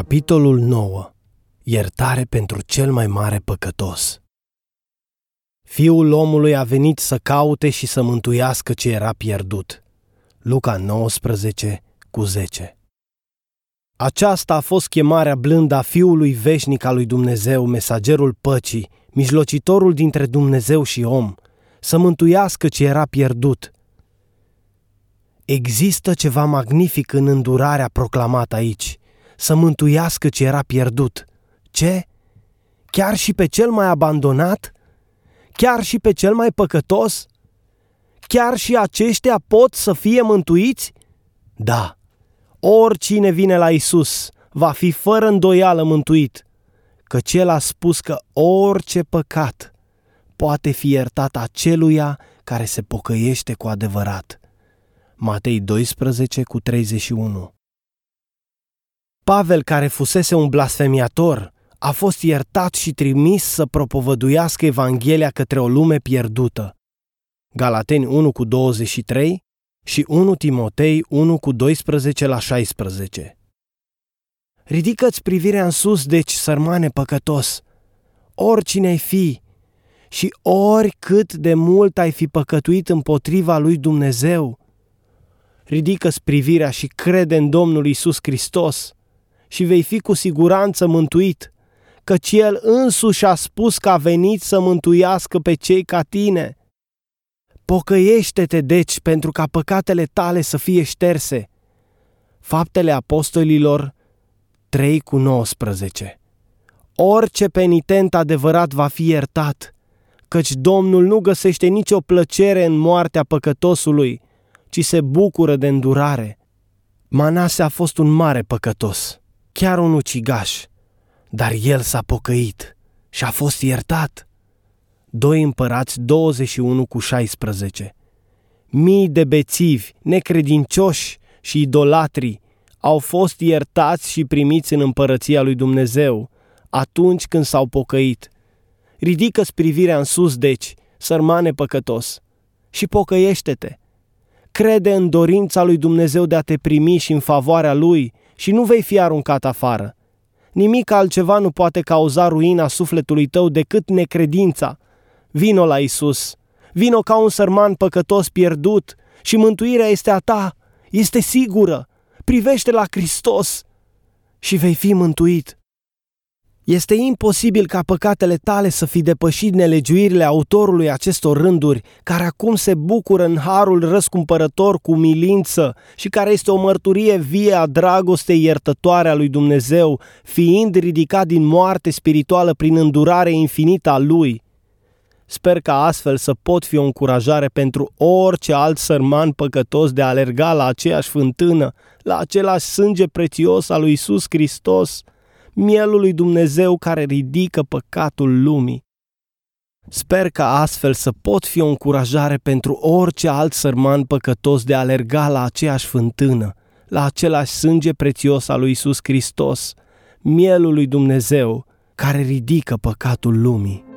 Capitolul 9. Iertare pentru cel mai mare păcătos. Fiul omului a venit să caute și să mântuiască ce era pierdut. Luca 19 cu 10. Aceasta a fost chemarea blândă a Fiului veșnic al lui Dumnezeu, mesagerul păcii, mijlocitorul dintre Dumnezeu și om, să mântuiască ce era pierdut. Există ceva magnific în îndurarea proclamată aici – să mântuiască ce era pierdut. Ce? Chiar și pe cel mai abandonat? Chiar și pe cel mai păcătos? Chiar și aceștia pot să fie mântuiți? Da. Oricine vine la Isus va fi fără îndoială mântuit, căci El a spus că orice păcat poate fi iertat aceluia care se pocăiește cu adevărat. Matei 12 cu 31 Pavel, care fusese un blasfemiator, a fost iertat și trimis să propovăduiască Evanghelia către o lume pierdută. Galateni 1 cu 23 și 1 Timotei 1 cu 12 la 16. Ridică-ți privirea în sus, deci, sărmane păcătos, oricine ai fi și oricât de mult ai fi păcătuit împotriva lui Dumnezeu, ridică-ți privirea și crede în Domnul Isus Hristos – și vei fi cu siguranță mântuit, căci El însuși a spus că a venit să mântuiască pe cei ca tine. Pocăiește-te deci pentru ca păcatele tale să fie șterse. Faptele Apostolilor 3 cu 19 Orice penitent adevărat va fi iertat, căci Domnul nu găsește nicio plăcere în moartea păcătosului, ci se bucură de îndurare. Manase a fost un mare păcătos chiar un ucigaș, dar el s-a pocăit și a fost iertat. 2 împărați 21 cu 16 Mii de bețivi, necredincioși și idolatrii au fost iertați și primiți în împărăția lui Dumnezeu atunci când s-au pocăit. Ridică-ți privirea în sus, deci, sărmane păcătos, și pocăiește-te. Crede în dorința lui Dumnezeu de a te primi și în favoarea lui și nu vei fi aruncat afară. Nimic altceva nu poate cauza ruina sufletului tău decât necredința. Vino la Isus, vino ca un sărman păcătos pierdut și mântuirea este a ta, este sigură. Privește la Hristos și vei fi mântuit. Este imposibil ca păcatele tale să fi depășit nelegiuirile autorului acestor rânduri, care acum se bucură în harul răscumpărător cu milință și care este o mărturie vie a dragostei iertătoare a lui Dumnezeu, fiind ridicat din moarte spirituală prin îndurare infinită a lui. Sper că astfel să pot fi o încurajare pentru orice alt sărman păcătos de a alerga la aceeași fântână, la același sânge prețios al lui Isus Hristos – mielul lui Dumnezeu care ridică păcatul lumii. Sper că astfel să pot fi o încurajare pentru orice alt sărman păcătos de a alerga la aceeași fântână, la același sânge prețios al lui Isus Hristos, mielul lui Dumnezeu care ridică păcatul lumii.